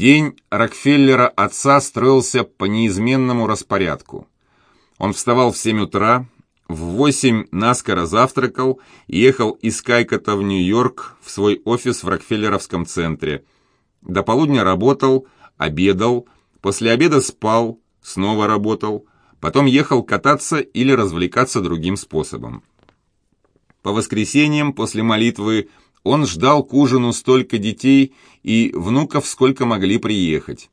День Рокфеллера отца строился по неизменному распорядку. Он вставал в 7 утра, в 8 наскоро завтракал ехал из Кайкота в Нью-Йорк в свой офис в Рокфеллеровском центре. До полудня работал, обедал, после обеда спал, снова работал, потом ехал кататься или развлекаться другим способом. По воскресеньям после молитвы он ждал к ужину столько детей и внуков, сколько могли приехать.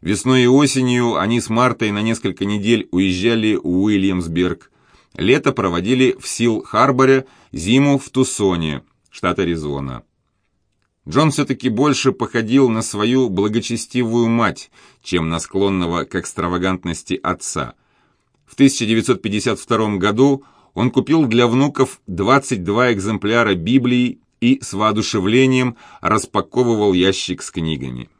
Весной и осенью они с Мартой на несколько недель уезжали в Уильямсберг. Лето проводили в Сил-Харборе, зиму в Тусоне, штат Аризона. Джон все-таки больше походил на свою благочестивую мать, чем на склонного к экстравагантности отца. В 1952 году он купил для внуков 22 экземпляра Библии и с воодушевлением распаковывал ящик с книгами.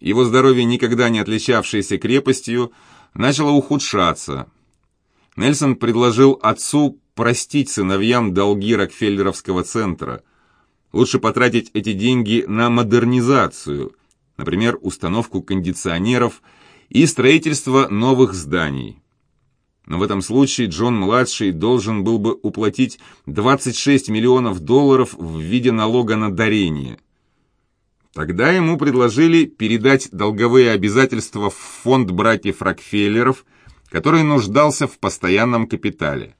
Его здоровье, никогда не отличавшееся крепостью, начало ухудшаться. Нельсон предложил отцу простить сыновьям долги Рокфеллеровского центра. Лучше потратить эти деньги на модернизацию, например, установку кондиционеров и строительство новых зданий. Но в этом случае Джон-младший должен был бы уплатить 26 миллионов долларов в виде налога на дарение. Тогда ему предложили передать долговые обязательства в фонд братьев Рокфеллеров, который нуждался в постоянном капитале.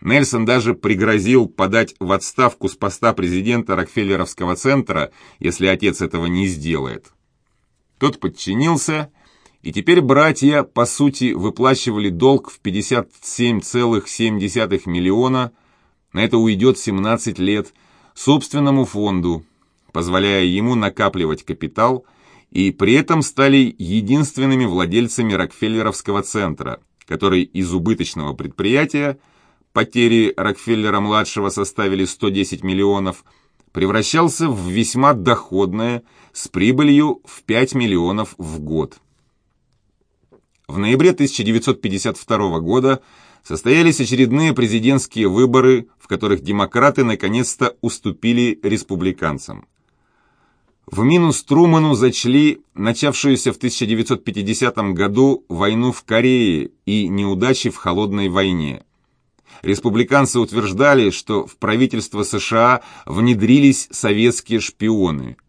Нельсон даже пригрозил подать в отставку с поста президента Рокфеллеровского центра, если отец этого не сделает. Тот подчинился и теперь братья, по сути, выплачивали долг в 57,7 миллиона, на это уйдет 17 лет, собственному фонду, позволяя ему накапливать капитал, и при этом стали единственными владельцами Рокфеллеровского центра, который из убыточного предприятия, потери Рокфеллера-младшего составили 110 миллионов, превращался в весьма доходное, с прибылью в 5 миллионов в год. В ноябре 1952 года состоялись очередные президентские выборы, в которых демократы наконец-то уступили республиканцам. В минус Труману зачли начавшуюся в 1950 году войну в Корее и неудачи в холодной войне. Республиканцы утверждали, что в правительство США внедрились советские шпионы –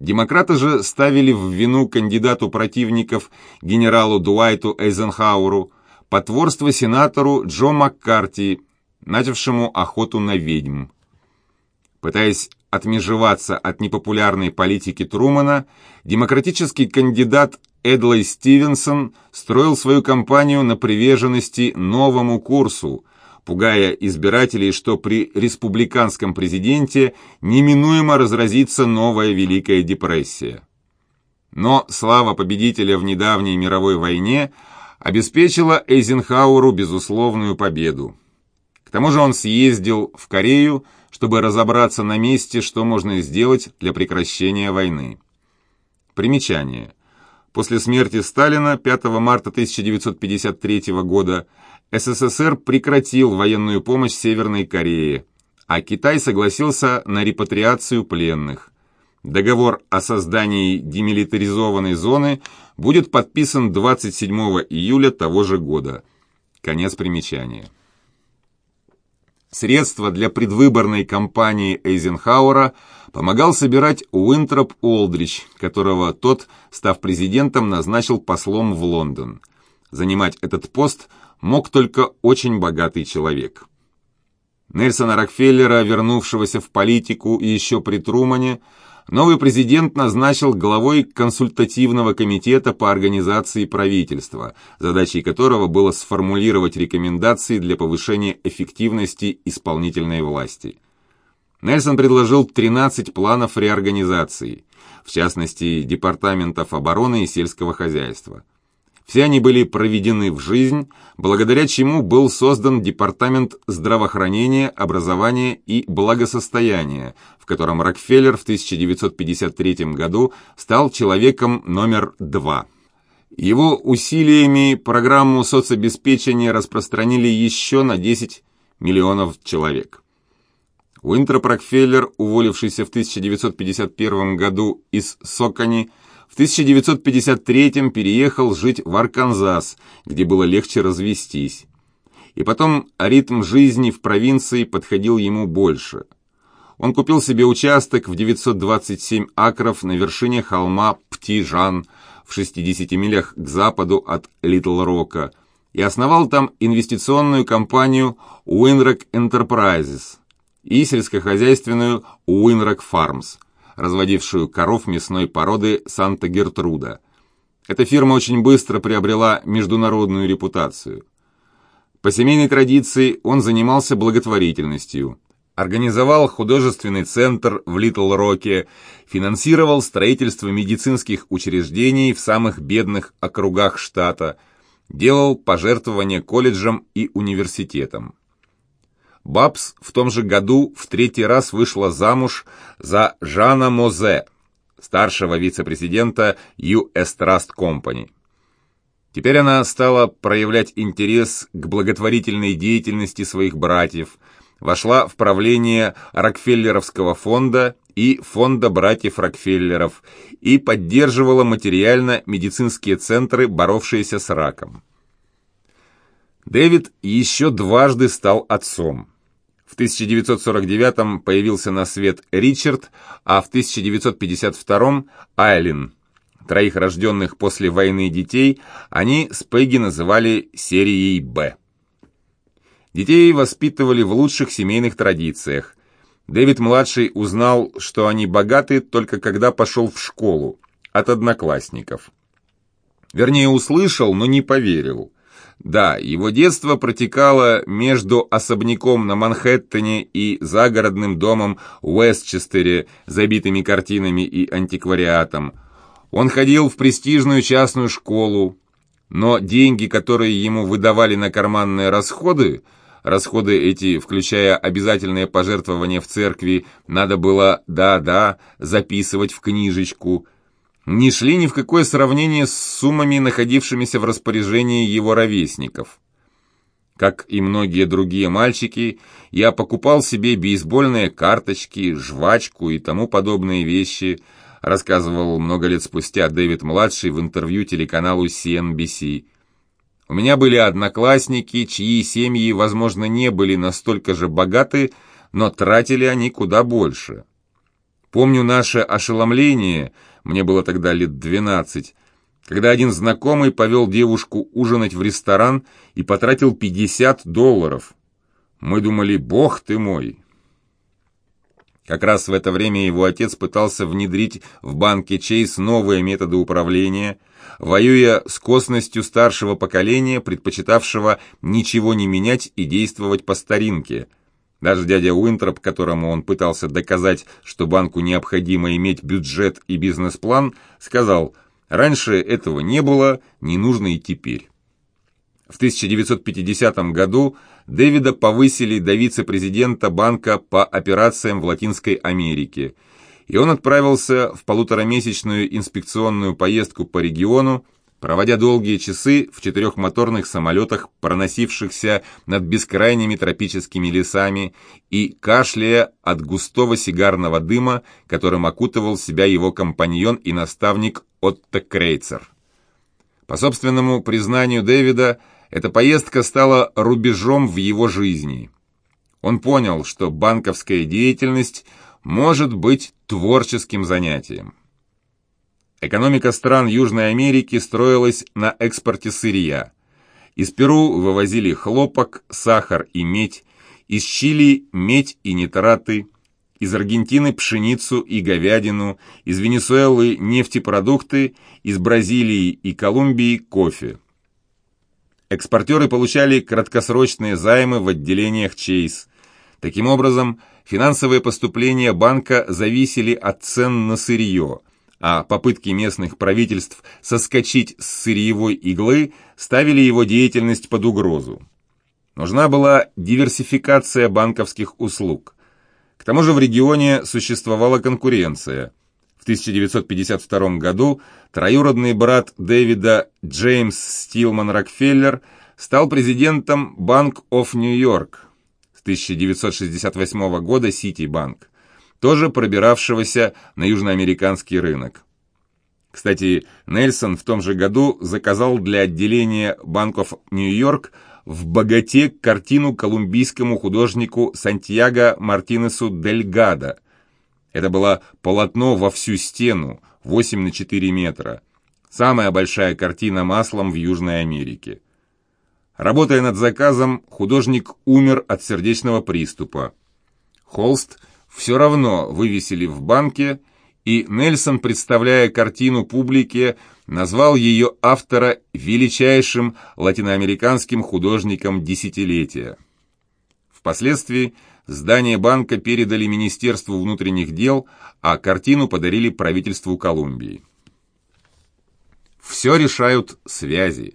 Демократы же ставили в вину кандидату противников генералу Дуайту Эйзенхауэру потворство сенатору Джо Маккарти, начавшему охоту на ведьм. Пытаясь отмежеваться от непопулярной политики Трумана, демократический кандидат Эдлой Стивенсон строил свою кампанию на приверженности новому курсу, пугая избирателей, что при республиканском президенте неминуемо разразится новая Великая депрессия. Но слава победителя в недавней мировой войне обеспечила Эйзенхауэру безусловную победу. К тому же он съездил в Корею, чтобы разобраться на месте, что можно сделать для прекращения войны. Примечание. После смерти Сталина 5 марта 1953 года СССР прекратил военную помощь Северной Корее, а Китай согласился на репатриацию пленных. Договор о создании демилитаризованной зоны будет подписан 27 июля того же года. Конец примечания. Средства для предвыборной кампании Эйзенхауэра помогал собирать Уинтроп Олдрич, которого тот, став президентом, назначил послом в Лондон. Занимать этот пост – мог только очень богатый человек. Нельсона Рокфеллера, вернувшегося в политику и еще при Трумане, новый президент назначил главой консультативного комитета по организации правительства, задачей которого было сформулировать рекомендации для повышения эффективности исполнительной власти. Нельсон предложил 13 планов реорганизации, в частности, департаментов обороны и сельского хозяйства. Все они были проведены в жизнь, благодаря чему был создан Департамент здравоохранения, образования и благосостояния, в котором Рокфеллер в 1953 году стал человеком номер два. Его усилиями программу соцобеспечения распространили еще на 10 миллионов человек. Уинтроп Рокфеллер, уволившийся в 1951 году из Сокони, в 1953 переехал жить в Арканзас, где было легче развестись. И потом ритм жизни в провинции подходил ему больше. Он купил себе участок в 927 акров на вершине холма Птижан в 60 милях к западу от Литл-Рока и основал там инвестиционную компанию Winrock Enterprises и сельскохозяйственную Winrock Farms, разводившую коров мясной породы Санта-Гертруда. Эта фирма очень быстро приобрела международную репутацию. По семейной традиции он занимался благотворительностью, организовал художественный центр в Литл-Роке, финансировал строительство медицинских учреждений в самых бедных округах штата, делал пожертвования колледжам и университетам. Бабс в том же году в третий раз вышла замуж за Жана Мозе, старшего вице-президента US Trust Company. Теперь она стала проявлять интерес к благотворительной деятельности своих братьев, вошла в правление Рокфеллеровского фонда и фонда братьев Рокфеллеров и поддерживала материально медицинские центры, боровшиеся с раком. Дэвид еще дважды стал отцом. В 1949 появился на свет Ричард, а в 1952 – Айлин – Троих рожденных после войны детей они с Пегги называли серией «Б». Детей воспитывали в лучших семейных традициях. Дэвид-младший узнал, что они богаты только когда пошел в школу, от одноклассников. Вернее, услышал, но не поверил. Да, его детство протекало между особняком на Манхэттене и загородным домом в Уэстчестере, забитыми картинами и антиквариатом – он ходил в престижную частную школу, но деньги, которые ему выдавали на карманные расходы, расходы эти, включая обязательные пожертвования в церкви, надо было, да-да, записывать в книжечку, не шли ни в какое сравнение с суммами, находившимися в распоряжении его ровесников. Как и многие другие мальчики, я покупал себе бейсбольные карточки, жвачку и тому подобные вещи – рассказывал много лет спустя Дэвид-младший в интервью телеканалу CNBC. У меня были одноклассники, чьи семьи, возможно, не были настолько же богаты, но тратили они куда больше. Помню наше ошеломление, мне было тогда лет 12, когда один знакомый повел девушку ужинать в ресторан и потратил 50 долларов. Мы думали, бог ты мой, как раз в это время его отец пытался внедрить в банке Чейз новые методы управления, воюя с косностью старшего поколения, предпочитавшего ничего не менять и действовать по старинке. Даже дядя Уинтроп, которому он пытался доказать, что банку необходимо иметь бюджет и бизнес-план, сказал «Раньше этого не было, не нужно и теперь». В 1950 году Дэвида повысили до вице-президента банка по операциям в Латинской Америке, и он отправился в полуторамесячную инспекционную поездку по региону, проводя долгие часы в четырехмоторных самолетах, проносившихся над бескрайними тропическими лесами, и кашляя от густого сигарного дыма, которым окутывал себя его компаньон и наставник Отто Крейцер. По собственному признанию Дэвида, эта поездка стала рубежом в его жизни. Он понял, что банковская деятельность может быть творческим занятием. Экономика стран Южной Америки строилась на экспорте сырья. Из Перу вывозили хлопок, сахар и медь, из Чили – медь и нитраты, из Аргентины – пшеницу и говядину, из Венесуэлы – нефтепродукты, из Бразилии и Колумбии – кофе. Экспортеры получали краткосрочные займы в отделениях Чейз. Таким образом, финансовые поступления банка зависели от цен на сырье, а попытки местных правительств соскочить с сырьевой иглы ставили его деятельность под угрозу. Нужна была диверсификация банковских услуг. К тому же в регионе существовала конкуренция. В 1952 году троюродный брат Дэвида Джеймс Стилман Рокфеллер стал президентом Банк оф Нью-Йорк. с 1968 года Ситибанк, тоже пробиравшегося на южноамериканский рынок. Кстати, Нельсон в том же году заказал для отделения банков Нью-Йорк в «Богате» картину колумбийскому художнику Сантьяго Мартинесу Дельгадо. Это было полотно во всю стену, 8 на 4 метра. Самая большая картина маслом в Южной Америке. Работая над заказом, художник умер от сердечного приступа. Холст все равно вывесили в банке, и Нельсон, представляя картину публике, назвал ее автора величайшим латиноамериканским художником десятилетия. Впоследствии здание банка передали Министерству внутренних дел, а картину подарили правительству Колумбии. Все решают связи.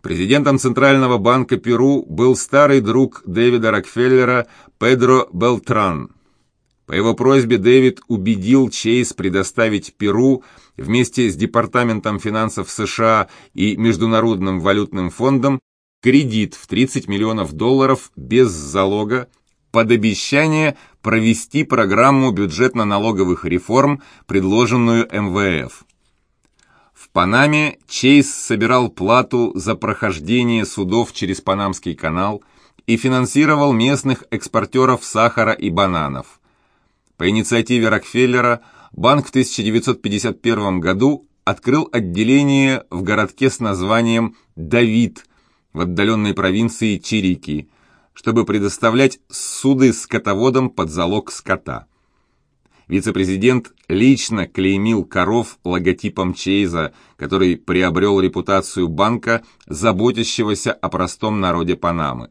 Президентом Центрального банка Перу был старый друг Дэвида Рокфеллера Педро Белтран. По его просьбе Дэвид убедил Чейз предоставить Перу вместе с Департаментом финансов США и Международным валютным фондом кредит в 30 миллионов долларов без залога под обещание провести программу бюджетно-налоговых реформ, предложенную МВФ. В Панаме Чейз собирал плату за прохождение судов через Панамский канал и финансировал местных экспортеров сахара и бананов. По инициативе Рокфеллера банк в 1951 году открыл отделение в городке с названием «Давид» в отдаленной провинции Чирики, чтобы предоставлять суды скотоводам под залог скота. Вице-президент лично клеймил коров логотипом Чейза, который приобрел репутацию банка, заботящегося о простом народе Панамы.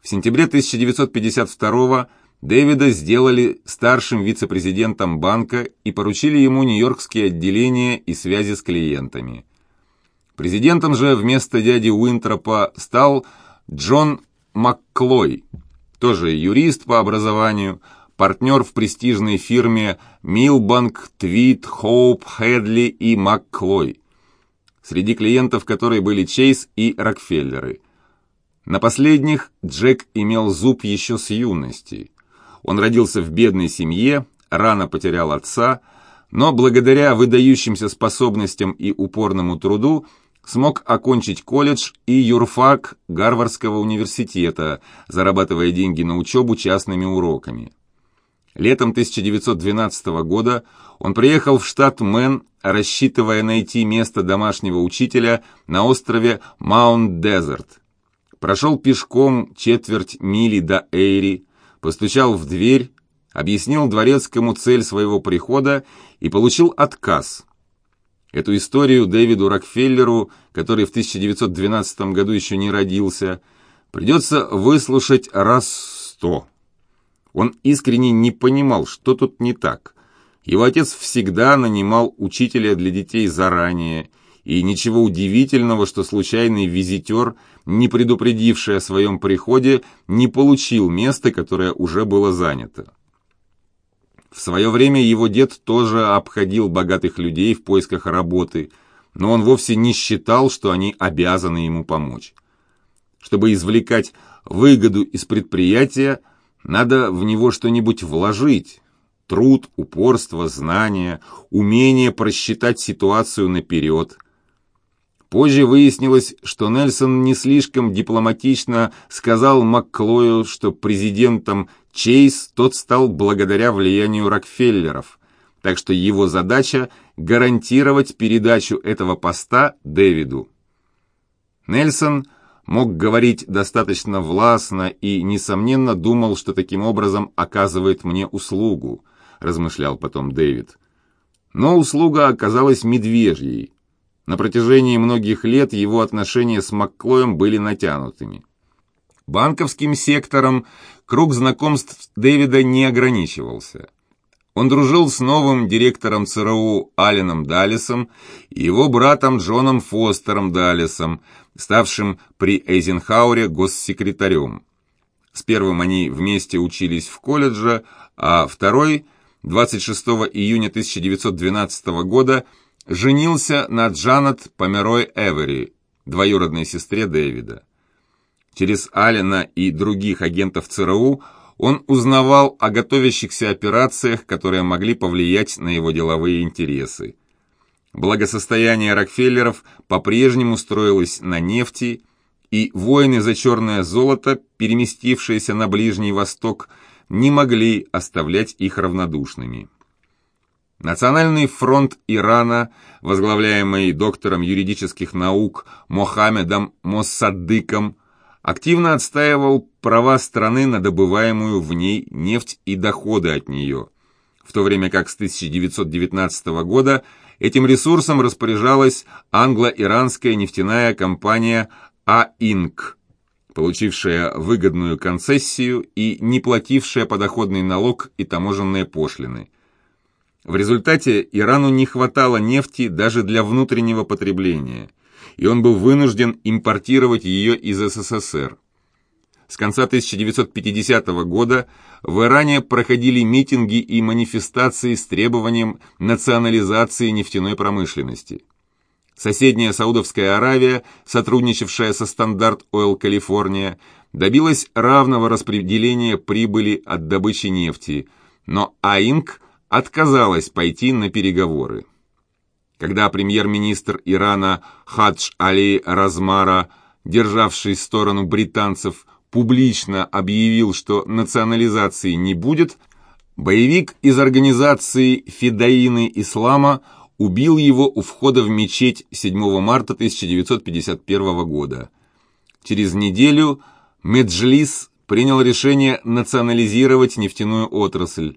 В сентябре 1952 Дэвида сделали старшим вице-президентом банка и поручили ему нью-йоркские отделения и связи с клиентами. Президентом же вместо дяди Уинтропа стал Джон Макклой, тоже юрист по образованию, партнер в престижной фирме Милбанк, Твит, Хоуп, Хедли и Макклой, среди клиентов которой были Чейз и Рокфеллеры. На последних Джек имел зуб еще с юности. Он родился в бедной семье, рано потерял отца, но благодаря выдающимся способностям и упорному труду смог окончить колледж и юрфак Гарвардского университета, зарабатывая деньги на учебу частными уроками. Летом 1912 года он приехал в штат Мэн, рассчитывая найти место домашнего учителя на острове Маунт-Дезерт. Прошел пешком четверть мили до Эйри, постучал в дверь, объяснил дворецкому цель своего прихода и получил отказ. Эту историю Дэвиду Рокфеллеру, который в 1912 году еще не родился, придется выслушать раз сто. Он искренне не понимал, что тут не так. Его отец всегда нанимал учителя для детей заранее, и ничего удивительного, что случайный визитер, не предупредивший о своем приходе, не получил место, которое уже было занято. В свое время его дед тоже обходил богатых людей в поисках работы, но он вовсе не считал, что они обязаны ему помочь. Чтобы извлекать выгоду из предприятия, надо в него что-нибудь вложить. Труд, упорство, знания, умение просчитать ситуацию наперед. Позже выяснилось, что Нельсон не слишком дипломатично сказал Макклою, что президентом Чейз тот стал благодаря влиянию Рокфеллеров, так что его задача – гарантировать передачу этого поста Дэвиду. Нельсон – мог говорить достаточно властно и, несомненно, думал, что таким образом оказывает мне услугу, размышлял потом Дэвид. Но услуга оказалась медвежьей. На протяжении многих лет его отношения с Макклоем были натянутыми. Банковским сектором круг знакомств Дэвида не ограничивался. Он дружил с новым директором ЦРУ Алленом Даллесом и его братом Джоном Фостером Даллесом, ставшим при Эйзенхауэре госсекретарем. С первым они вместе учились в колледже, а второй, 26 июня 1912 года, женился на Джанет Померой Эвери, двоюродной сестре Дэвида. Через Алина и других агентов ЦРУ он узнавал о готовящихся операциях, которые могли повлиять на его деловые интересы. Благосостояние Рокфеллеров по-прежнему строилось на нефти, и воины за черное золото, переместившиеся на Ближний Восток, не могли оставлять их равнодушными. Национальный фронт Ирана, возглавляемый доктором юридических наук Мохаммедом Моссадыком, активно отстаивал права страны на добываемую в ней нефть и доходы от нее, в то время как с 1919 года этим ресурсом распоряжалась англо-иранская нефтяная компания АИНК, получившая выгодную концессию и не платившая подоходный налог и таможенные пошлины. В результате Ирану не хватало нефти даже для внутреннего потребления, и он был вынужден импортировать ее из СССР. С конца 1950 года в Иране проходили митинги и манифестации с требованием национализации нефтяной промышленности. Соседняя Саудовская Аравия, сотрудничавшая со Стандарт Ойл Калифорния, добилась равного распределения прибыли от добычи нефти, но АИНК отказалась пойти на переговоры. Когда премьер-министр Ирана Хадж Али Размара, державший сторону британцев, публично объявил, что национализации не будет, боевик из организации «Фидаины Ислама» убил его у входа в мечеть 7 марта 1951 года. Через неделю Меджлис принял решение национализировать нефтяную отрасль.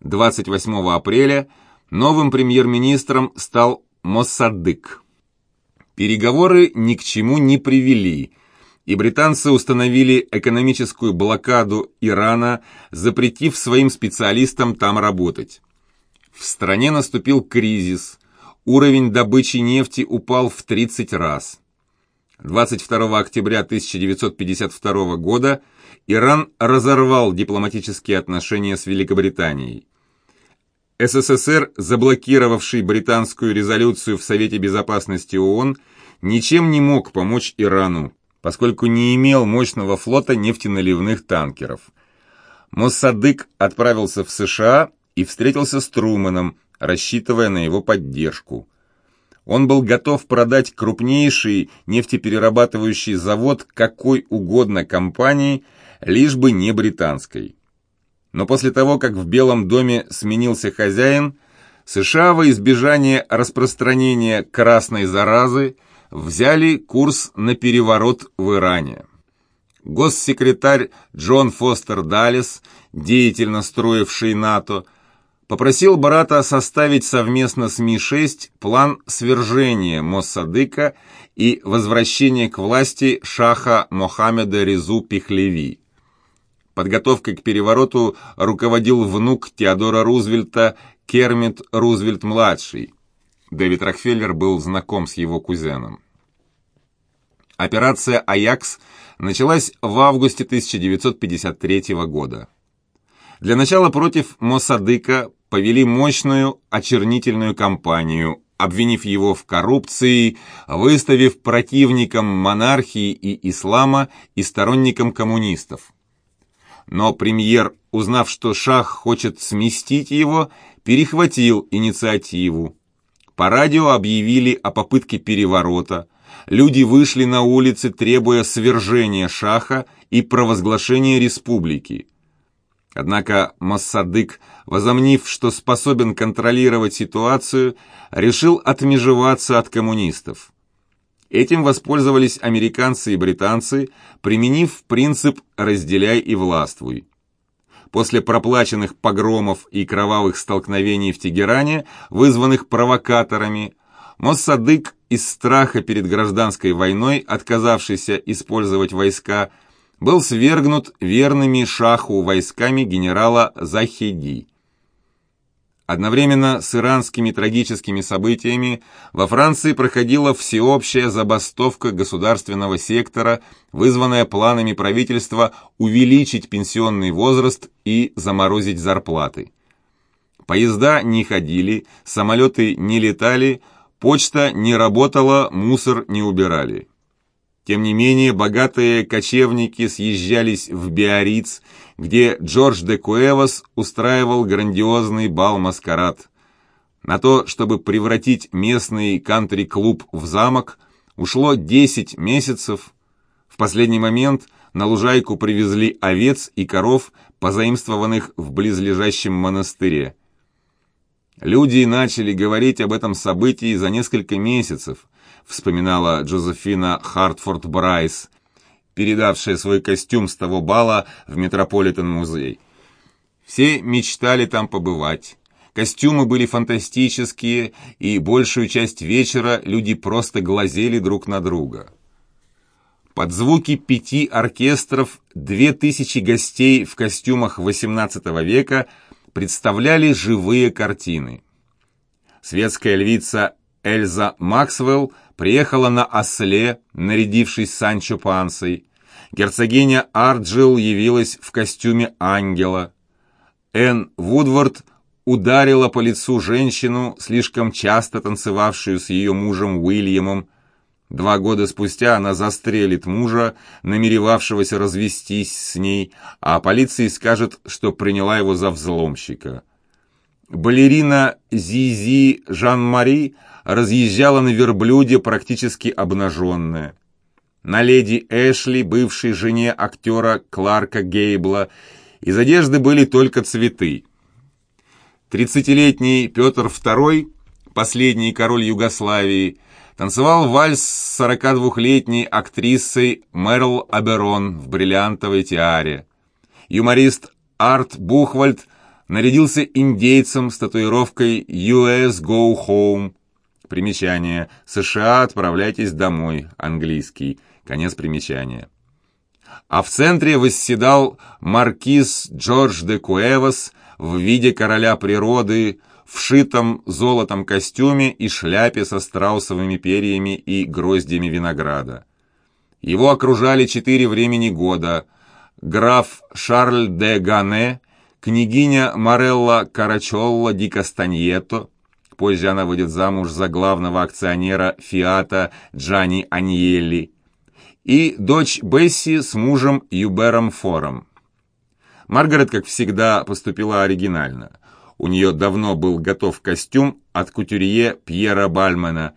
28 апреля новым премьер-министром стал Моссадык. Переговоры ни к чему не привели, и британцы установили экономическую блокаду Ирана, запретив своим специалистам там работать. В стране наступил кризис, уровень добычи нефти упал в 30 раз. 22 октября 1952 года Иран разорвал дипломатические отношения с Великобританией. СССР, заблокировавший британскую резолюцию в Совете Безопасности ООН, ничем не мог помочь Ирану, поскольку не имел мощного флота нефтеналивных танкеров. Моссадык отправился в США и встретился с Труманом, рассчитывая на его поддержку. Он был готов продать крупнейший нефтеперерабатывающий завод какой угодно компании, лишь бы не британской. Но после того, как в Белом доме сменился хозяин, США во избежание распространения красной заразы взяли курс на переворот в Иране. Госсекретарь Джон Фостер Даллес, деятельно строивший НАТО, попросил брата составить совместно с Ми-6 план свержения Моссадыка и возвращения к власти шаха Мохаммеда Резу Пехлеви. Подготовкой к перевороту руководил внук Теодора Рузвельта Кермит Рузвельт-младший. Дэвид Рокфеллер был знаком с его кузеном. Операция «Аякс» началась в августе 1953 года. Для начала против Моссадыка повели мощную очернительную кампанию, обвинив его в коррупции, выставив противником монархии и ислама и сторонником коммунистов. Но премьер, узнав, что шах хочет сместить его, перехватил инициативу. По радио объявили о попытке переворота. Люди вышли на улицы, требуя свержения шаха и провозглашения республики. Однако Массадык, возомнив, что способен контролировать ситуацию, решил отмежеваться от коммунистов. Этим воспользовались американцы и британцы, применив принцип «разделяй и властвуй». После проплаченных погромов и кровавых столкновений в Тегеране, вызванных провокаторами, Моссадык из страха перед гражданской войной, отказавшийся использовать войска, был свергнут верными шаху войсками генерала Захеди. Одновременно с иранскими трагическими событиями во Франции проходила всеобщая забастовка государственного сектора, вызванная планами правительства увеличить пенсионный возраст и заморозить зарплаты. Поезда не ходили, самолеты не летали, почта не работала, мусор не убирали. Тем не менее, богатые кочевники съезжались в Биориц, где Джордж де Куэвас устраивал грандиозный бал-маскарад. На то, чтобы превратить местный кантри-клуб в замок, ушло 10 месяцев. В последний момент на лужайку привезли овец и коров, позаимствованных в близлежащем монастыре. Люди начали говорить об этом событии за несколько месяцев, вспоминала Джозефина Хартфорд Брайс, передавшая свой костюм с того бала в Метрополитен-музей. Все мечтали там побывать. Костюмы были фантастические, и большую часть вечера люди просто глазели друг на друга. Под звуки пяти оркестров две тысячи гостей в костюмах XVIII века представляли живые картины. Светская львица Эльза Максвелл приехала на осле, нарядившись Санчо Пансой. Герцогиня Арджил явилась в костюме ангела. Энн Вудвард ударила по лицу женщину, слишком часто танцевавшую с ее мужем Уильямом. Два года спустя она застрелит мужа, намеревавшегося развестись с ней, а полиции скажет, что приняла его за взломщика. Балерина Зизи Жан-Мари разъезжала на верблюде практически обнаженная. На леди Эшли, бывшей жене актера Кларка Гейбла, из одежды были только цветы. Тридцатилетний Петр II, последний король Югославии, танцевал вальс с 42-летней актрисой Мерл Аберон в бриллиантовой тиаре. Юморист Арт Бухвальд нарядился индейцем с татуировкой «US Go Home». Примечание. США отправляйтесь домой. Английский. Конец примечания. А в центре восседал маркиз Джордж де Куэвас в виде короля природы, в шитом золотом костюме и шляпе со страусовыми перьями и гроздями винограда. Его окружали четыре времени года. Граф Шарль де Гане, княгиня Морелла Карачолла ди Кастаньето, позже она выйдет замуж за главного акционера Фиата Джани Аньелли, и дочь Бесси с мужем Юбером Фором. Маргарет, как всегда, поступила оригинально – у нее давно был готов костюм от кутюрье Пьера Бальмена.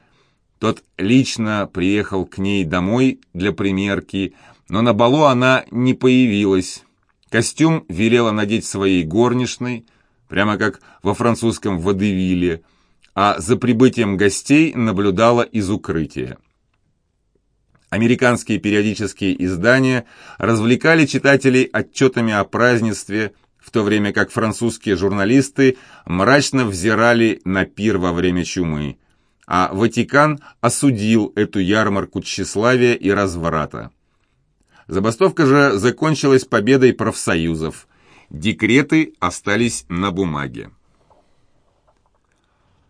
Тот лично приехал к ней домой для примерки, но на балу она не появилась. Костюм велела надеть своей горничной, прямо как во французском водевиле, а за прибытием гостей наблюдала из укрытия. Американские периодические издания развлекали читателей отчетами о празднестве, в то время как французские журналисты мрачно взирали на пир во время чумы, а Ватикан осудил эту ярмарку тщеславия и разврата. Забастовка же закончилась победой профсоюзов. Декреты остались на бумаге.